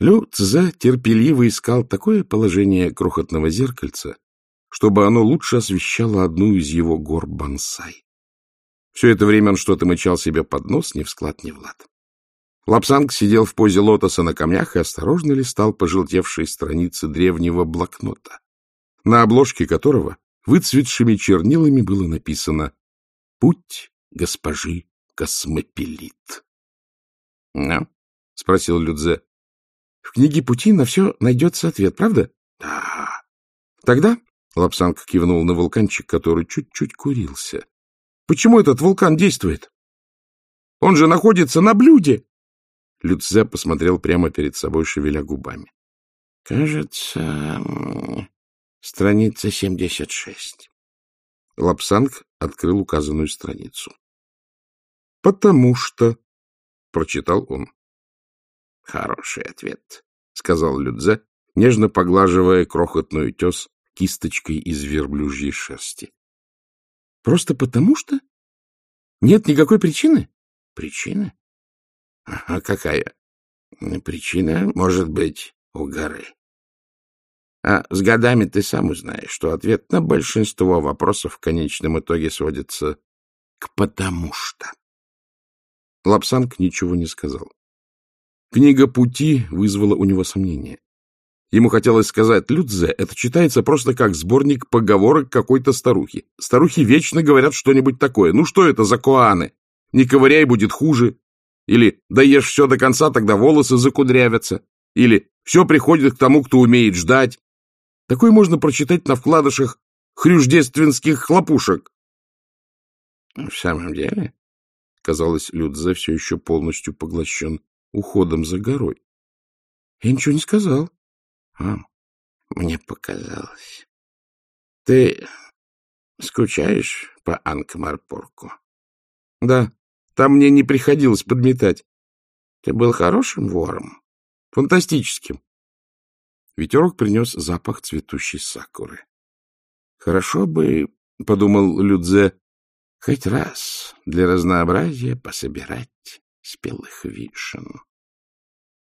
Лю Цзэ терпеливо искал такое положение крохотного зеркальца, чтобы оно лучше освещало одну из его гор бонсай. Все это время он что-то мычал себе под нос, ни в склад, ни в лад. Лапсанг сидел в позе лотоса на камнях и осторожно листал пожелтевшие страницы древнего блокнота, на обложке которого выцветшими чернилами было написано «Путь госпожи Космопелит». — Ну? — спросил Людзе. — В книге пути на все найдется ответ, правда? — Да. — Тогда, — Лапсанг кивнул на вулканчик, который чуть-чуть курился, — почему этот вулкан действует? Он же находится на блюде. Людзе посмотрел прямо перед собой, шевеля губами. — Кажется, страница семьдесят шесть. Лапсанг открыл указанную страницу. — Потому что... — прочитал он. — Хороший ответ, — сказал Людзе, нежно поглаживая крохотную тес кисточкой из верблюжьей шерсти. — Просто потому что? Нет никакой причины? — Причина? — А какая? — Причина может быть у горы. А с годами ты сам узнаешь, что ответ на большинство вопросов в конечном итоге сводится к «потому что». Лапсанг ничего не сказал. Книга «Пути» вызвала у него сомнения. Ему хотелось сказать, Людзе, это читается просто как сборник поговорок какой-то старухи. Старухи вечно говорят что-нибудь такое. Ну что это за коаны? Не ковыряй, будет хуже. Или даешь все до конца, тогда волосы закудрявятся. Или все приходит к тому, кто умеет ждать. Такое можно прочитать на вкладышах хрюждественских хлопушек. — В самом деле, казалось, Людзе все еще полностью поглощен уходом за горой. — Я ничего не сказал. — А, мне показалось. — Ты скучаешь по Анкмарпорку? — Да, там мне не приходилось подметать. — Ты был хорошим вором? — Фантастическим. Ветерок принес запах цветущей сакуры. — Хорошо бы, — подумал Людзе, — хоть раз для разнообразия пособирать спелых вишен. —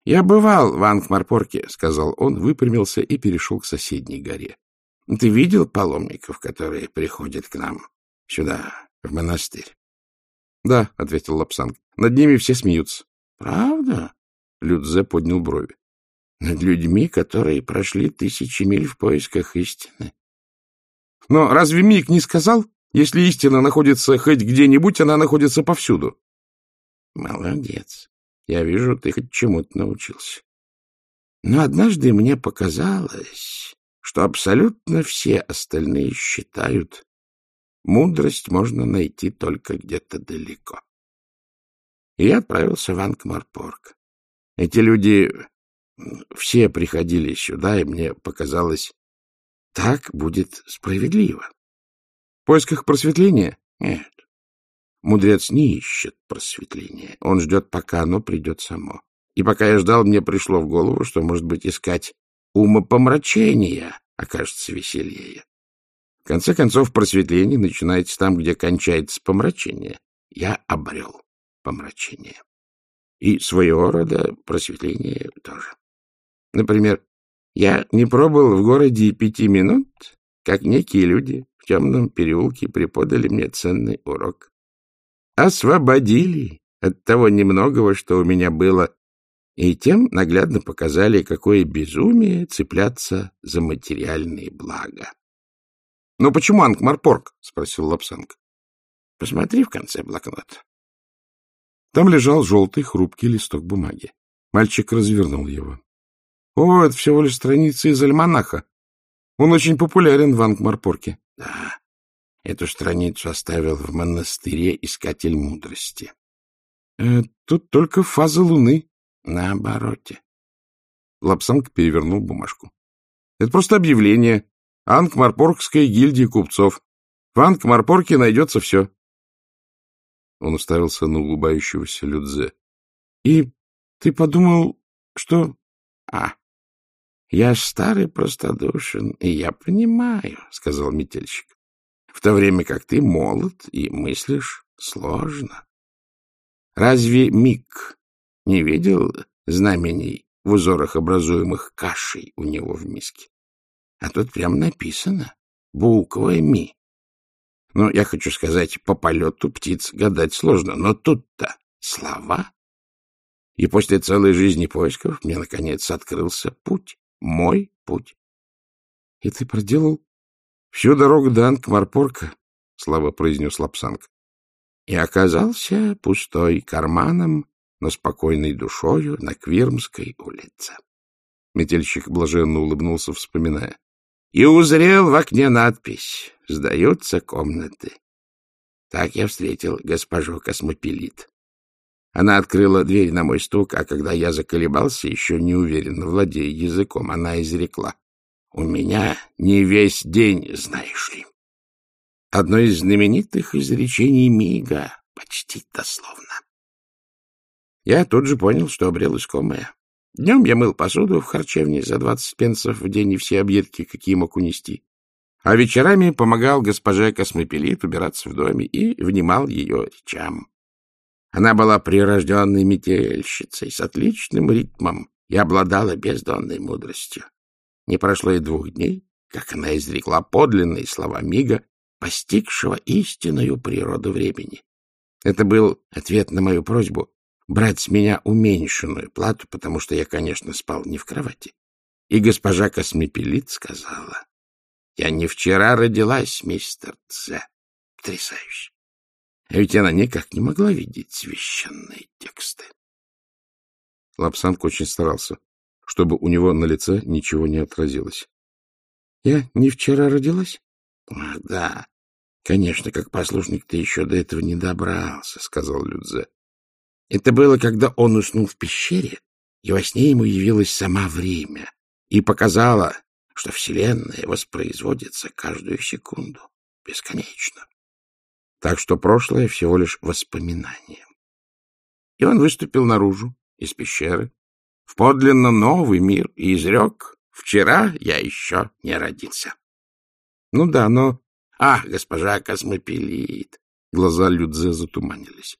Я бывал в Ангмарпорке, — сказал он, выпрямился и перешел к соседней горе. — Ты видел паломников, которые приходят к нам сюда, в монастырь? — Да, — ответил Лапсанг. — Над ними все смеются. — Правда? — Людзе поднял брови над людьми, которые прошли тысячи миль в поисках истины. Но разве Мик не сказал, если истина находится хоть где-нибудь, она находится повсюду? Молодец. Я вижу, ты хоть чему-то научился. Но однажды мне показалось, что абсолютно все остальные считают, мудрость можно найти только где-то далеко. И я отправился в Ангмарпорг. Эти люди все приходили сюда, и мне показалось, так будет справедливо. В поисках просветления? Нет. Мудрец не ищет просветления. Он ждет, пока оно придет само. И пока я ждал, мне пришло в голову, что, может быть, искать умопомрачения окажется веселее. В конце концов, просветление начинается там, где кончается помрачение. Я обрел помрачение. И своего рода просветление тоже. Например, я не пробыл в городе пяти минут, как некие люди в темном переулке преподали мне ценный урок. Освободили от того немногого, что у меня было, и тем наглядно показали, какое безумие цепляться за материальные блага. — Но почему Ангмарпорг? — спросил Лапсанг. — Посмотри в конце блокнота. Там лежал желтый хрупкий листок бумаги. Мальчик развернул его. О, это всего лишь страница из альманаха. Он очень популярен в Ангмарпорке. Да, эту страницу оставил в монастыре искатель мудрости. Э, тут только фаза луны. На обороте. Лапсанг перевернул бумажку. Это просто объявление. Ангмарпоргская гильдия купцов. В Ангмарпорке найдется все. Он уставился на улыбающегося Людзе. — И ты подумал, что... — А, я старый простодушен, и я понимаю, — сказал метельщик, — в то время как ты молод и мыслишь сложно. Разве Мик не видел знамений в узорах, образуемых кашей у него в миске. А тут прям написано буквами. Ну, я хочу сказать, по полету птиц гадать сложно, но тут-то слова. И после целой жизни поисков мне, наконец, открылся путь, мой путь. — И ты проделал всю дорогу до Анкмарпорка, — слабо произнес Лапсанг, — и оказался пустой карманом, но спокойной душою на Квирмской улице. Метельщик блаженно улыбнулся, вспоминая. И узрел в окне надпись «Сдаются комнаты». Так я встретил госпожу Космопелит. Она открыла дверь на мой стук, а когда я заколебался, еще не уверенно владея языком, она изрекла. «У меня не весь день, знаешь ли». Одно из знаменитых изречений Мига, почти дословно. Я тут же понял, что обрел искомое. Днем я мыл посуду в харчевне за двадцать пенсов в день и все объедки, какие мог унести. А вечерами помогал госпоже Космопелит убираться в доме и внимал ее речам. Она была прирожденной метельщицей с отличным ритмом и обладала бездонной мудростью. Не прошло и двух дней, как она изрекла подлинные слова Мига, постигшего истинную природу времени. Это был ответ на мою просьбу брать с меня уменьшенную плату, потому что я, конечно, спал не в кровати. И госпожа Космепелит сказала, «Я не вчера родилась, мистер Ц. Потрясающе! А ведь она никак не могла видеть священные тексты. Лапсанг очень старался, чтобы у него на лице ничего не отразилось. — Я не вчера родилась? — Да, конечно, как послушник ты еще до этого не добрался, — сказал Людзе. Это было, когда он уснул в пещере, и во сне ему явилось сама время и показала, что Вселенная воспроизводится каждую секунду, бесконечно так что прошлое всего лишь воспоминание. И он выступил наружу, из пещеры, в подлинно новый мир и изрек «Вчера я еще не родился». Ну да, но... Ах, госпожа Космопелит! Глаза Людзе затуманились.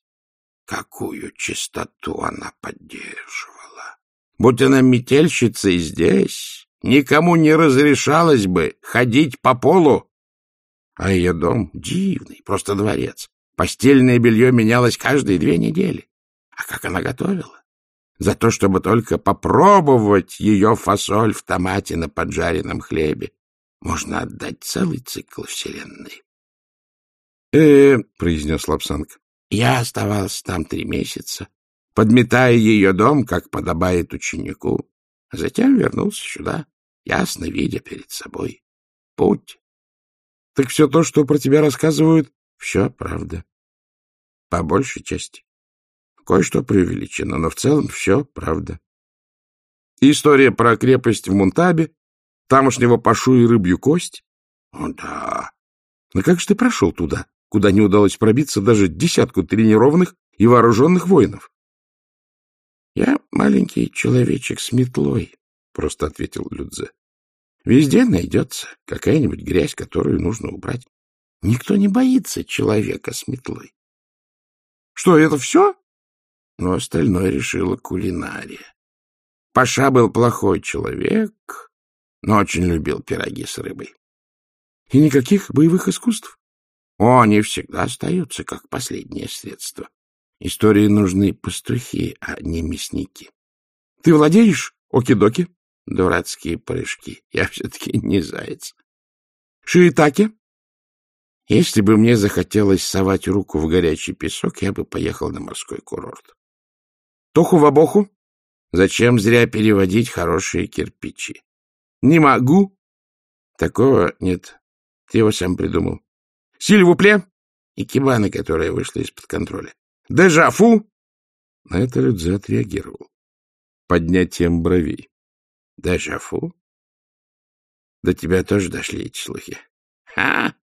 Какую чистоту она поддерживала! Будь она метельщицей здесь, никому не разрешалось бы ходить по полу а ее дом дивный, просто дворец. Постельное белье менялось каждые две недели. А как она готовила? За то, чтобы только попробовать ее фасоль в томате на поджаренном хлебе, можно отдать целый цикл вселенной. э, -э произнес Лапсанг. Я оставался там три месяца, подметая ее дом, как подобает ученику, а затем вернулся сюда, ясно видя перед собой путь так все то, что про тебя рассказывают, все правда. По большей части. Кое-что преувеличено, но в целом все правда. История про крепость в Мунтабе, тамошнего пашу и рыбью кость? О, да. Но как же ты прошел туда, куда не удалось пробиться даже десятку тренированных и вооруженных воинов? Я маленький человечек с метлой, — просто ответил Людзе. Везде найдется какая-нибудь грязь, которую нужно убрать. Никто не боится человека с метлой. Что, это все? Но остальное решила кулинария. Паша был плохой человек, но очень любил пироги с рыбой. И никаких боевых искусств? О, они всегда остаются как последнее средство. Истории нужны пастухи, а не мясники. Ты владеешь оки-доки? Дурацкие прыжки. Я все-таки не заяц. Шиитаки? Если бы мне захотелось совать руку в горячий песок, я бы поехал на морской курорт. Тоху-вабоху? Зачем зря переводить хорошие кирпичи? Не могу. Такого нет. Ты его сам придумал. Сильвупле? И кибана, которая вышла из-под контроля. Дежафу? На это Людзе отреагировал. Поднятием бровей. Дежафу? До тебя тоже дошли эти слухи. Ха!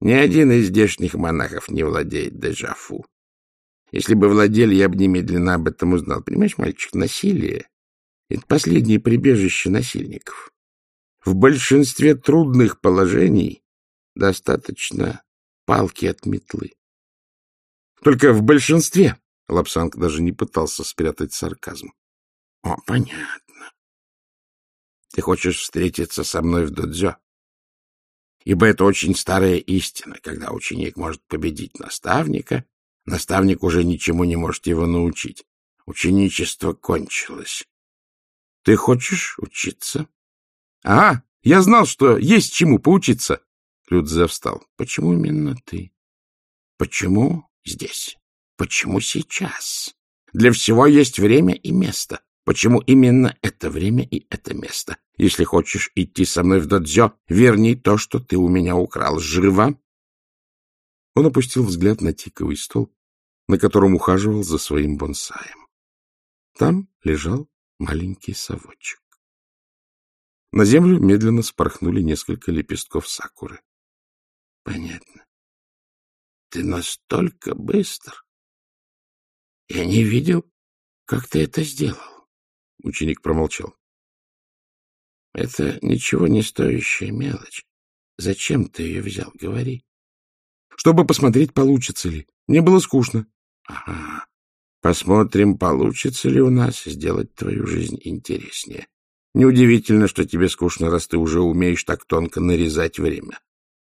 Ни один из здешних монахов не владеет дежафу. Если бы владели, я бы немедленно об этом узнал. Понимаешь, мальчик, насилие — это последнее прибежище насильников. В большинстве трудных положений достаточно палки от метлы. Только в большинстве, Лапсанг даже не пытался спрятать сарказм. О, понятно. Ты хочешь встретиться со мной в додзё? Ибо это очень старая истина, когда ученик может победить наставника, наставник уже ничему не может его научить. Ученичество кончилось. Ты хочешь учиться? — Ага, я знал, что есть чему поучиться. Людзе встал. — Почему именно ты? — Почему здесь? Почему сейчас? Для всего есть время и место. Почему именно это время и это место? Если хочешь идти со мной в додзё, верни то, что ты у меня украл. Живо!» Он опустил взгляд на тиковый стол, на котором ухаживал за своим бонсаем. Там лежал маленький совочек. На землю медленно спорхнули несколько лепестков сакуры. — Понятно. Ты настолько быстр. Я не видел, как ты это сделал. Ученик промолчал. — Это ничего не стоящая мелочь. Зачем ты ее взял? Говори. — Чтобы посмотреть, получится ли. Мне было скучно. — Ага. Посмотрим, получится ли у нас сделать твою жизнь интереснее. Неудивительно, что тебе скучно, раз ты уже умеешь так тонко нарезать время.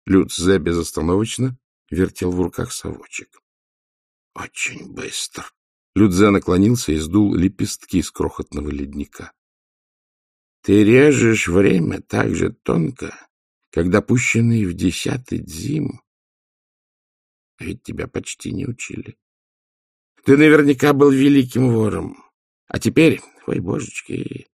Люцзе безостановочно вертел в руках совочек. — Очень быстро. Людзе наклонился и сдул лепестки с крохотного ледника. — Ты режешь время так же тонко, как допущенный в десятый дзим. А ведь тебя почти не учили. Ты наверняка был великим вором. А теперь, ой, божечки,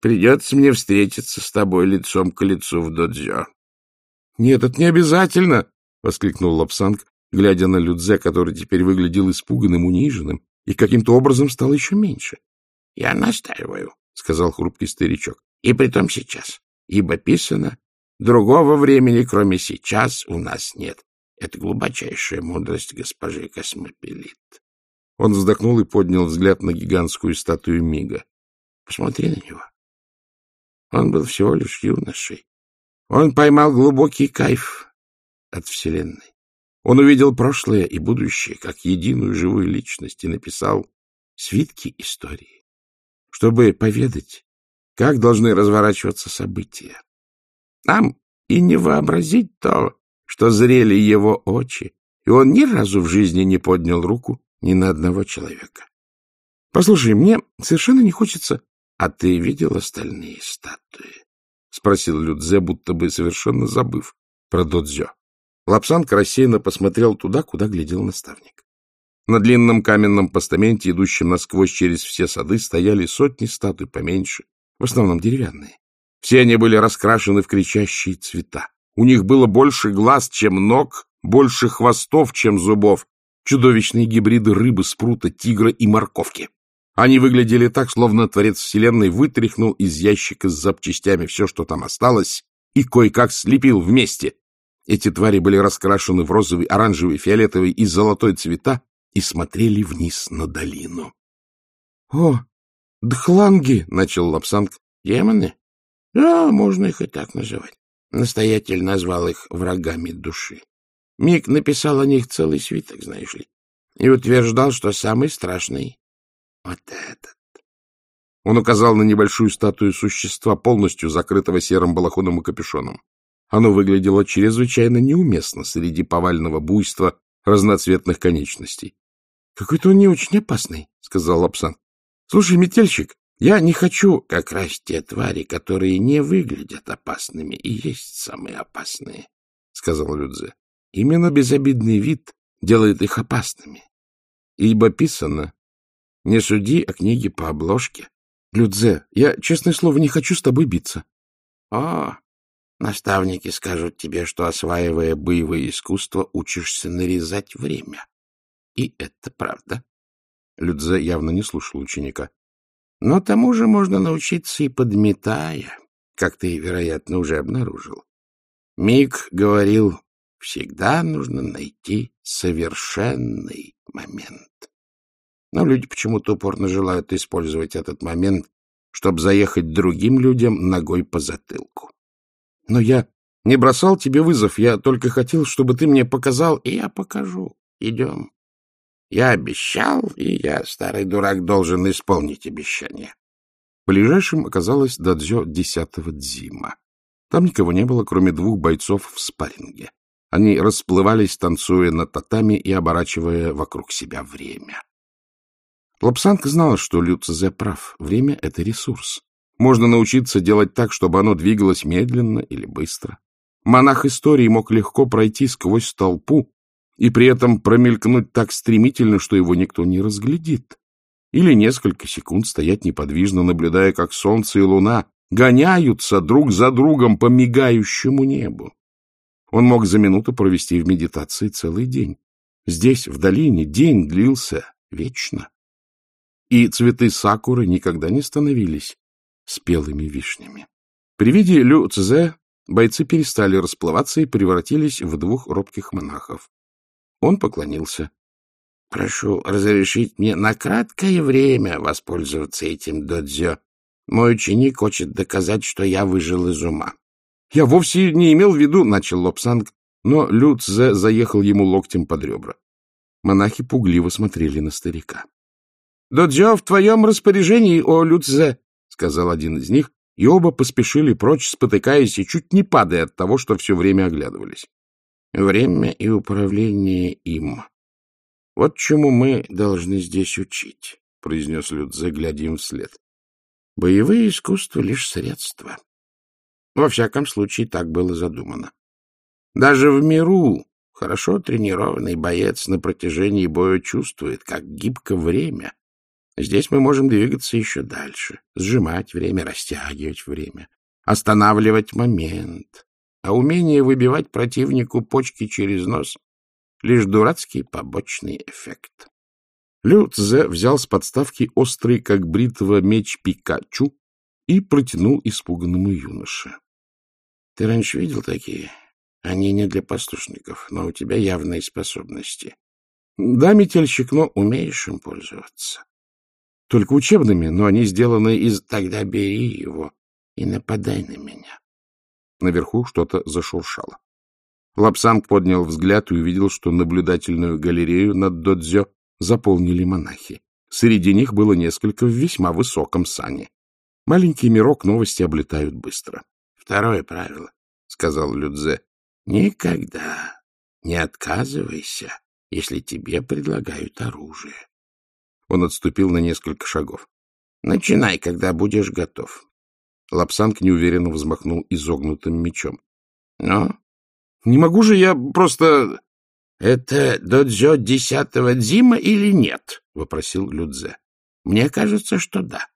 придется мне встретиться с тобой лицом к лицу в додзё. — Нет, это не обязательно! — воскликнул Лапсанг, глядя на Людзе, который теперь выглядел испуганным, униженным и каким-то образом стал еще меньше. — Я настаиваю, — сказал хрупкий старичок, — и притом сейчас, ибо писано, другого времени, кроме сейчас, у нас нет. Это глубочайшая мудрость госпожи Космопелит. Он вздохнул и поднял взгляд на гигантскую статую Мига. Посмотри на него. Он был всего лишь юношей. Он поймал глубокий кайф от Вселенной. Он увидел прошлое и будущее как единую живую личность и написал свитки истории, чтобы поведать, как должны разворачиваться события. Нам и не вообразить то, что зрели его очи, и он ни разу в жизни не поднял руку ни на одного человека. — Послушай, мне совершенно не хочется... — А ты видел остальные статуи? — спросил Людзе, будто бы совершенно забыв про Додзё. Лапсанг рассеянно посмотрел туда, куда глядел наставник. На длинном каменном постаменте, идущем насквозь через все сады, стояли сотни статуй поменьше, в основном деревянные. Все они были раскрашены в кричащие цвета. У них было больше глаз, чем ног, больше хвостов, чем зубов, чудовищные гибриды рыбы, спрута, тигра и морковки. Они выглядели так, словно Творец Вселенной вытряхнул из ящика с запчастями все, что там осталось, и кое-как слепил вместе. Эти твари были раскрашены в розовый, оранжевый, фиолетовый и золотой цвета и смотрели вниз на долину. — О, дхланги! — начал Лапсанг. — Демоны? Да, можно их и так называть. Настоятель назвал их врагами души. Мик написал о них целый свиток, знаешь ли, и утверждал, что самый страшный — вот этот. Он указал на небольшую статую существа, полностью закрытого серым балахоном и капюшоном. Оно выглядело чрезвычайно неуместно среди повального буйства разноцветных конечностей. — Какой-то он не очень опасный, — сказал Лапсан. — Слушай, метельщик, я не хочу как раз те твари, которые не выглядят опасными и есть самые опасные, — сказал Людзе. Именно безобидный вид делает их опасными. Ибо писано «Не суди о книге по обложке». Людзе, я, честное слово, не хочу с тобой биться. О, наставники скажут тебе, что, осваивая боевое искусство, учишься нарезать время. И это правда. Людзе явно не слушал ученика. Но тому же можно научиться и подметая, как ты, вероятно, уже обнаружил. Мик говорил, Всегда нужно найти совершенный момент. Но люди почему-то упорно желают использовать этот момент, чтобы заехать другим людям ногой по затылку. Но я не бросал тебе вызов, я только хотел, чтобы ты мне показал, и я покажу. Идем. Я обещал, и я, старый дурак, должен исполнить обещание. Ближайшим оказалось дадзё десятого дзима. Там никого не было, кроме двух бойцов в спарринге. Они расплывались, танцуя на татами и оборачивая вокруг себя время. Лапсанг знала, что Лю Цзэ прав. Время — это ресурс. Можно научиться делать так, чтобы оно двигалось медленно или быстро. Монах истории мог легко пройти сквозь толпу и при этом промелькнуть так стремительно, что его никто не разглядит. Или несколько секунд стоять неподвижно, наблюдая, как солнце и луна гоняются друг за другом по мигающему небу. Он мог за минуту провести в медитации целый день. Здесь, в долине, день длился вечно. И цветы сакуры никогда не становились спелыми вишнями. При виде Лю Цзэ бойцы перестали расплываться и превратились в двух робких монахов. Он поклонился. — Прошу разрешить мне на краткое время воспользоваться этим додзё. Мой ученик хочет доказать, что я выжил из ума. — Я вовсе не имел в виду, — начал Лобсанг, но Лю Цзэ заехал ему локтем под ребра. Монахи пугливо смотрели на старика. — Додзё в твоем распоряжении, о Лю Цзэ, — сказал один из них, и оба поспешили прочь, спотыкаясь и чуть не падая от того, что все время оглядывались. Время и управление им. Вот чему мы должны здесь учить, — произнес Людзе, глядя им вслед. Боевые искусства — лишь средства. Во всяком случае, так было задумано. Даже в миру хорошо тренированный боец на протяжении боя чувствует, как гибко время. Здесь мы можем двигаться еще дальше, сжимать время, растягивать время, останавливать момент, а умение выбивать противнику почки через нос — лишь дурацкий побочный эффект. Лю Цзэ взял с подставки острый, как бритва, меч Пикачу и протянул испуганному юноше. — Ты раньше видел такие? Они не для послушников, но у тебя явные способности. — Да, метельщик, но умеешь им пользоваться. — Только учебными, но они сделаны из... — Тогда бери его и нападай на меня. Наверху что-то зашуршало. Лапсанг поднял взгляд и увидел, что наблюдательную галерею над додзё заполнили монахи. Среди них было несколько в весьма высоком сане. Маленький мирок новости облетают быстро. — Второе правило, — сказал Людзе, — никогда не отказывайся, если тебе предлагают оружие. Он отступил на несколько шагов. — Начинай, когда будешь готов. Лапсанг неуверенно взмахнул изогнутым мечом. — Ну? — Не могу же я просто... — Это додзё десятого дзима или нет? — вопросил Людзе. — Мне кажется, что да.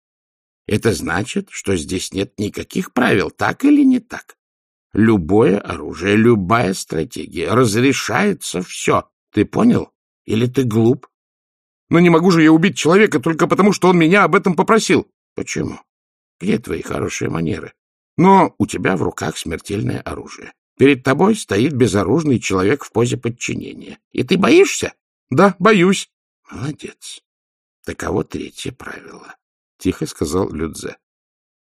Это значит, что здесь нет никаких правил, так или не так. Любое оружие, любая стратегия, разрешается все. Ты понял? Или ты глуп? Но не могу же я убить человека только потому, что он меня об этом попросил. Почему? Где твои хорошие манеры? Но у тебя в руках смертельное оружие. Перед тобой стоит безоружный человек в позе подчинения. И ты боишься? Да, боюсь. Молодец. Таково третье правило, — тихо сказал Людзе.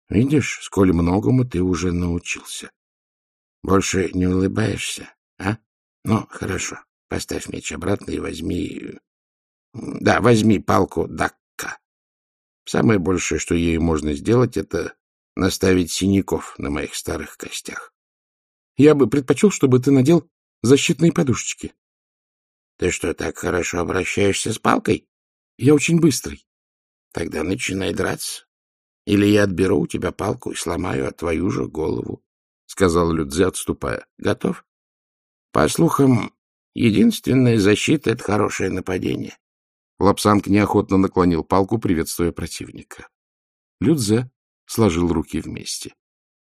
Видишь, сколь многому ты уже научился. Больше не улыбаешься, а? Ну, хорошо. Поставь меч обратно и возьми... Да, возьми палку Дак Самое большее, что ею можно сделать, это наставить синяков на моих старых костях. Я бы предпочел, чтобы ты надел защитные подушечки. Ты что, так хорошо обращаешься с палкой? Я очень быстрый. Тогда начинай драться. Или я отберу у тебя палку и сломаю от твою же голову, — сказал Людзе, отступая. Готов? По слухам, единственная защита — это хорошее нападение. Лапсанг неохотно наклонил палку, приветствуя противника. Людзе сложил руки вместе.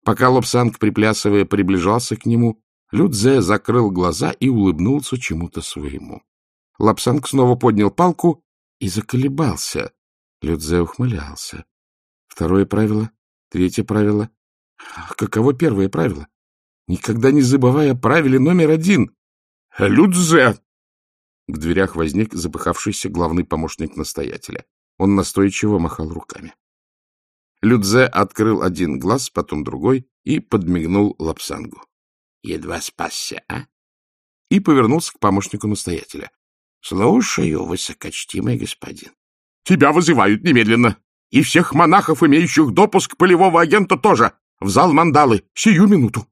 Пока Лапсанг, приплясывая, приближался к нему, Людзе закрыл глаза и улыбнулся чему-то своему. Лапсанг снова поднял палку и заколебался. Людзе ухмылялся. Второе правило, третье правило. Каково первое правило? Никогда не забывая о правиле номер один. «Людзе!» К дверях возник запыхавшийся главный помощник настоятеля. Он настойчиво махал руками. Людзе открыл один глаз, потом другой, и подмигнул Лапсангу. — Едва спасся, а? И повернулся к помощнику настоятеля. — Слушаю, высокочтимый господин. — Тебя вызывают немедленно. И всех монахов, имеющих допуск полевого агента, тоже. В зал мандалы. Сию минуту.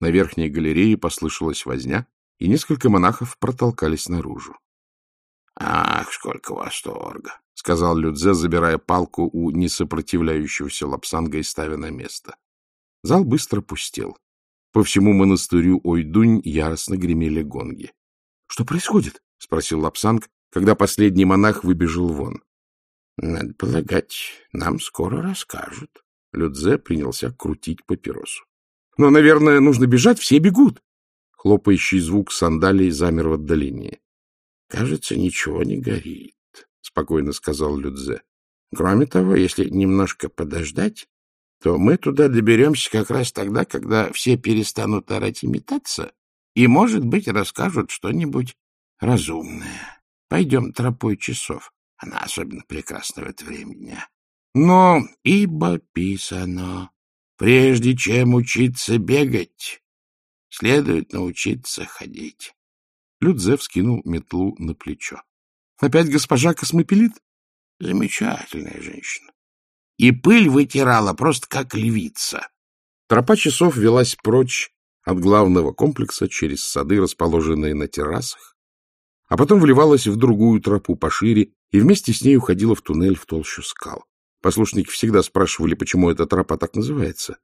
На верхней галерее послышалась возня, и несколько монахов протолкались наружу. — Ах, сколько восторга! — сказал Людзе, забирая палку у несопротивляющегося лапсанга и ставя на место. Зал быстро пустел. По всему монастырю Ойдунь яростно гремели гонги. — Что происходит? — спросил Лапсанг, когда последний монах выбежал вон. — Надо полагать, нам скоро расскажут. Людзе принялся крутить папиросу. — Но, наверное, нужно бежать, все бегут. Хлопающий звук сандалий замер в отдалении. — Кажется, ничего не горит, — спокойно сказал Людзе. — Кроме того, если немножко подождать, то мы туда доберемся как раз тогда, когда все перестанут орать и метаться, и, может быть, расскажут что-нибудь разумное. Пойдем тропой часов. Она особенно прекрасна в это время дня. Но ибо писано, прежде чем учиться бегать, следует научиться ходить. Людзев скинул метлу на плечо. — Опять госпожа космопилит? — Замечательная женщина. И пыль вытирала просто как львица. Тропа часов велась прочь от главного комплекса через сады, расположенные на террасах, а потом вливалась в другую тропу пошире и вместе с ней уходила в туннель в толщу скал. Послушники всегда спрашивали, почему эта тропа так называется.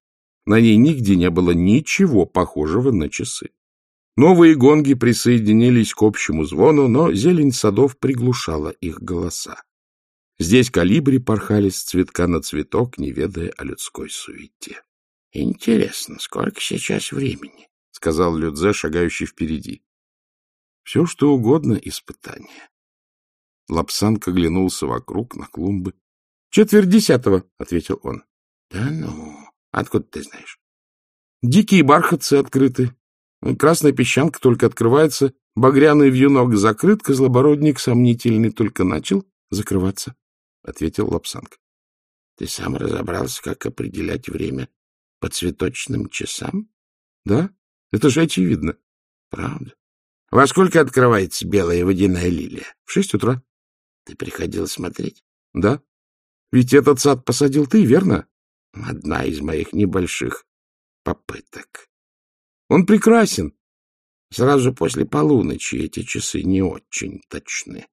На ней нигде не было ничего похожего на часы. Новые гонги присоединились к общему звону, но зелень садов приглушала их голоса. Здесь калибри порхали с цветка на цветок, не ведая о людской суете. — Интересно, сколько сейчас времени? — сказал Людзе, шагающий впереди. — Все, что угодно испытание. Лапсанг оглянулся вокруг, на клумбы. — Четверть десятого, — ответил он. — Да ну, откуда ты знаешь? — Дикие бархатцы открыты. Красная песчанка только открывается, багряный вьюнок закрыт, козлобородник сомнительный только начал закрываться, — ответил Лапсанг. — Ты сам разобрался, как определять время по цветочным часам? — Да, это же очевидно. — Правда. — Во сколько открывается белая водяная лилия? — В шесть утра. — Ты приходил смотреть? — Да. Ведь этот сад посадил ты, верно? Одна из моих небольших попыток. Он прекрасен. Сразу после полуночи эти часы не очень точны.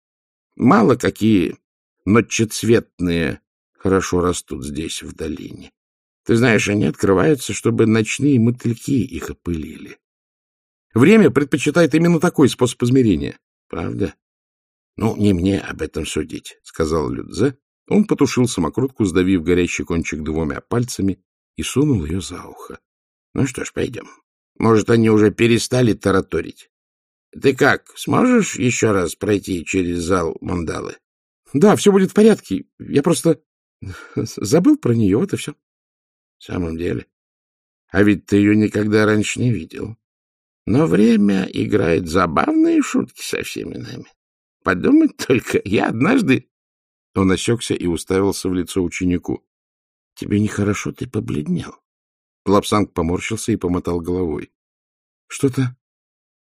Мало какие ночецветные хорошо растут здесь, в долине. Ты знаешь, они открываются, чтобы ночные мотыльки их опылили. Время предпочитает именно такой способ измерения. Правда? Ну, не мне об этом судить, — сказал Людзе, он потушил самокрутку, сдавив горящий кончик двумя пальцами, и сунул ее за ухо. — Ну что ж, пойдем. Может, они уже перестали тараторить. Ты как, сможешь еще раз пройти через зал мандалы? — Да, все будет в порядке. Я просто забыл про нее, вот и все. — В самом деле? А ведь ты ее никогда раньше не видел. Но время играет забавные шутки со всеми нами. Подумать только, я однажды он осекся и уставился в лицо ученику. — Тебе нехорошо, ты побледнел. Лапсанг поморщился и помотал головой. — Что-то...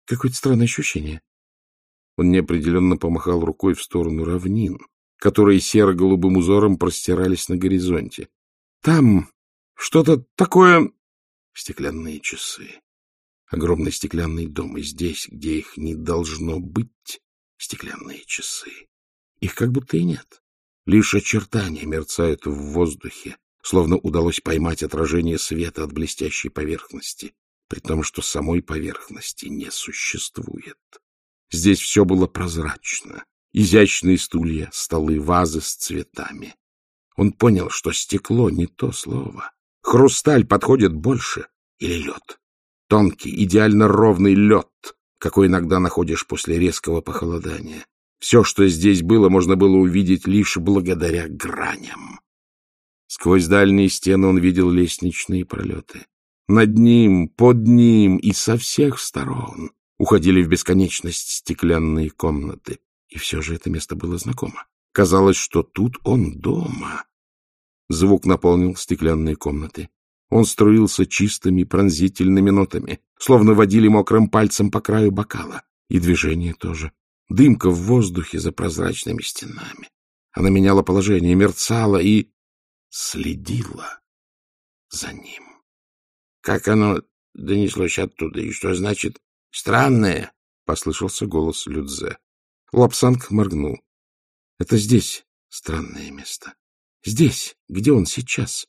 какое-то странное ощущение. Он неопределенно помахал рукой в сторону равнин, которые серо-голубым узором простирались на горизонте. — Там что-то такое... Стеклянные часы. Огромный стеклянный дом, и здесь, где их не должно быть, стеклянные часы. Их как будто и нет. Лишь очертания мерцают в воздухе, словно удалось поймать отражение света от блестящей поверхности, при том, что самой поверхности не существует. Здесь все было прозрачно. Изящные стулья, столы, вазы с цветами. Он понял, что стекло не то слово. Хрусталь подходит больше. Или лед. Тонкий, идеально ровный лед, какой иногда находишь после резкого похолодания. Все, что здесь было, можно было увидеть лишь благодаря граням. Сквозь дальние стены он видел лестничные пролеты. Над ним, под ним и со всех сторон уходили в бесконечность стеклянные комнаты. И все же это место было знакомо. Казалось, что тут он дома. Звук наполнил стеклянные комнаты. Он струился чистыми пронзительными нотами, словно водили мокрым пальцем по краю бокала. И движение тоже. Дымка в воздухе за прозрачными стенами. Она меняла положение, мерцала и следила за ним. — Как оно донеслось оттуда? И что значит «странное»? — послышался голос Людзе. Лапсанг моргнул. — Это здесь странное место. Здесь, где он сейчас.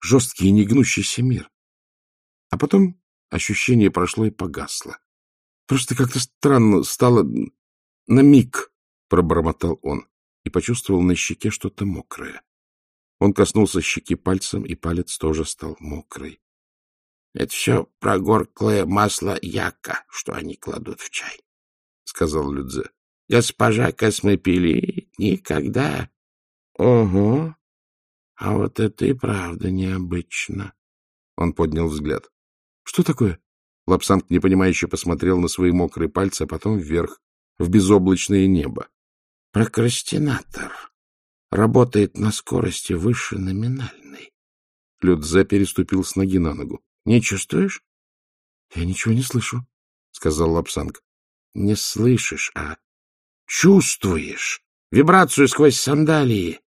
Жесткий и негнущийся мир. А потом ощущение прошло и погасло. Просто как-то странно стало на миг, пробормотал он и почувствовал на щеке что-то мокрое. Он коснулся щеки пальцем, и палец тоже стал мокрый. — Это все прогорклое масло яка, что они кладут в чай, — сказал Людзе. — Госпожа Космопили никогда... — Ого! А вот это и правда необычно. Он поднял взгляд. — Что такое? Лапсанг непонимающе посмотрел на свои мокрые пальцы, а потом вверх, в безоблачное небо. — Прокрастинатор работает на скорости выше номинальной. Людзе переступил с ноги на ногу. — Не чувствуешь? — Я ничего не слышу, — сказал Лапсанг. — Не слышишь, а чувствуешь. Вибрацию сквозь сандалии.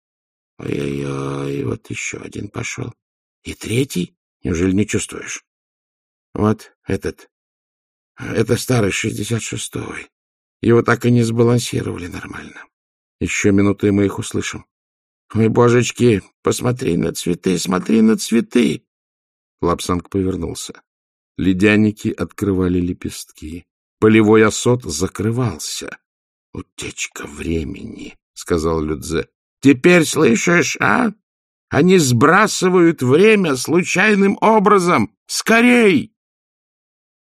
Ой-ой-ой, вот еще один пошел. И третий? Неужели не чувствуешь? Вот этот. Это старый, шестьдесят шестой. Его так и не сбалансировали нормально. Еще минуты, мы их услышим. Ой, божечки, посмотри на цветы, смотри на цветы. Лапсанг повернулся. Ледяники открывали лепестки. Полевой осот закрывался. — Утечка времени, — сказал Людзе. — Теперь слышишь, а? Они сбрасывают время случайным образом. Скорей!